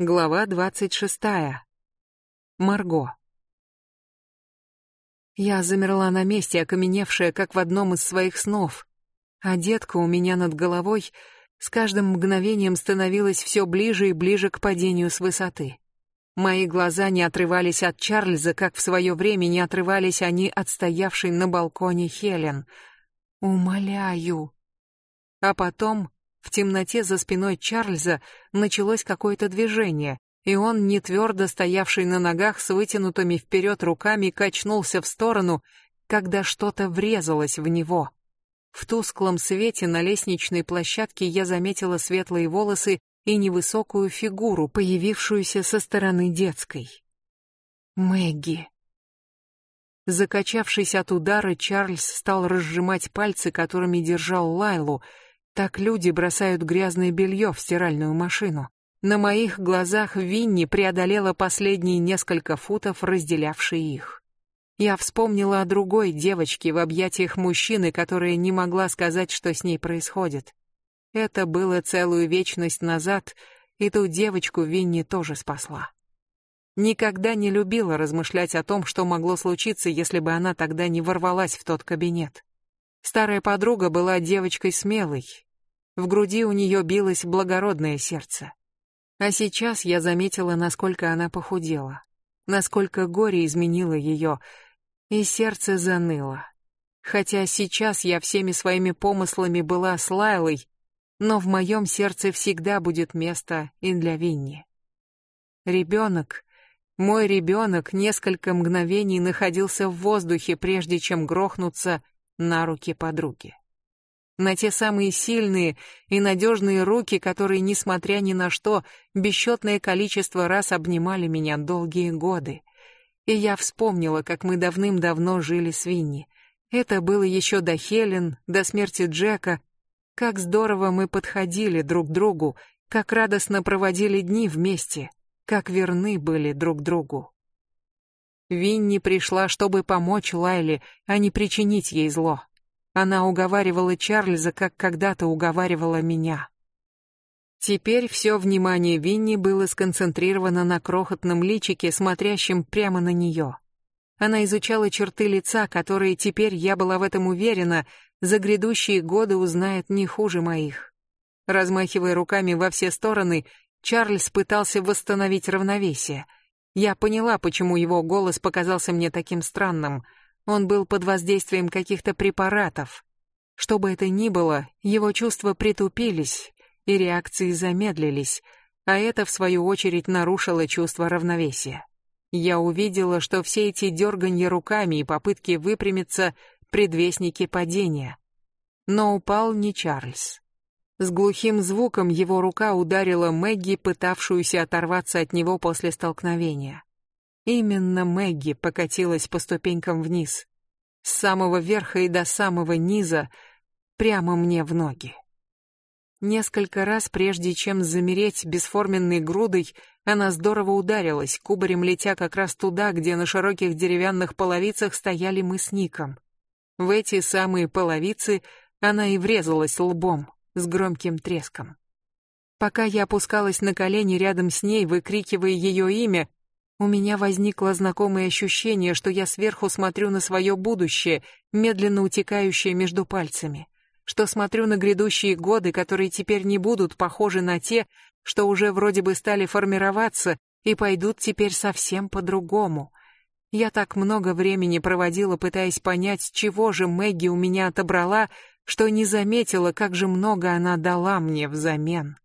Глава двадцать шестая. Марго. Я замерла на месте, окаменевшая, как в одном из своих снов. А детка у меня над головой с каждым мгновением становилась все ближе и ближе к падению с высоты. Мои глаза не отрывались от Чарльза, как в свое время не отрывались они от стоявшей на балконе Хелен. Умоляю. А потом в темноте за спиной Чарльза началось какое-то движение, и он, не твердо стоявший на ногах с вытянутыми вперед руками, качнулся в сторону, когда что-то врезалось в него. В тусклом свете на лестничной площадке я заметила светлые волосы и невысокую фигуру, появившуюся со стороны детской. Мэгги. Закачавшись от удара, Чарльз стал разжимать пальцы, которыми держал Лайлу, так люди бросают грязное белье в стиральную машину. На моих глазах Винни преодолела последние несколько футов, разделявшие их. Я вспомнила о другой девочке в объятиях мужчины, которая не могла сказать, что с ней происходит. Это было целую вечность назад, и ту девочку Винни тоже спасла. Никогда не любила размышлять о том, что могло случиться, если бы она тогда не ворвалась в тот кабинет. Старая подруга была девочкой смелой, в груди у нее билось благородное сердце. А сейчас я заметила, насколько она похудела, насколько горе изменило ее, и сердце заныло. Хотя сейчас я всеми своими помыслами была с Лайлой, но в моем сердце всегда будет место и для Винни. Ребенок, мой ребенок, несколько мгновений находился в воздухе, прежде чем грохнуться на руки подруги на те самые сильные и надежные руки, которые, несмотря ни на что, бесчетное количество раз обнимали меня долгие годы. И я вспомнила, как мы давным-давно жили с Винни. Это было еще до Хелен, до смерти Джека. Как здорово мы подходили друг другу, как радостно проводили дни вместе, как верны были друг другу. Винни пришла, чтобы помочь Лайле, а не причинить ей зло. Она уговаривала Чарльза, как когда-то уговаривала меня. Теперь все внимание Винни было сконцентрировано на крохотном личике, смотрящем прямо на нее. Она изучала черты лица, которые теперь, я была в этом уверена, за грядущие годы узнает не хуже моих. Размахивая руками во все стороны, Чарльз пытался восстановить равновесие. Я поняла, почему его голос показался мне таким странным — он был под воздействием каких-то препаратов. Что бы это ни было, его чувства притупились, и реакции замедлились, а это, в свою очередь, нарушило чувство равновесия. Я увидела, что все эти дерганья руками и попытки выпрямиться — предвестники падения. Но упал не Чарльз. С глухим звуком его рука ударила Мэгги, пытавшуюся оторваться от него после столкновения. Именно Мэгги покатилась по ступенькам вниз. С самого верха и до самого низа, прямо мне в ноги. Несколько раз, прежде чем замереть бесформенной грудой, она здорово ударилась, кубарем летя как раз туда, где на широких деревянных половицах стояли мы с Ником. В эти самые половицы она и врезалась лбом, с громким треском. Пока я опускалась на колени рядом с ней, выкрикивая ее имя, у меня возникло знакомое ощущение, что я сверху смотрю на свое будущее, медленно утекающее между пальцами, что смотрю на грядущие годы, которые теперь не будут похожи на те, что уже вроде бы стали формироваться и пойдут теперь совсем по-другому. Я так много времени проводила, пытаясь понять, чего же Мэгги у меня отобрала, что не заметила, как же много она дала мне взамен.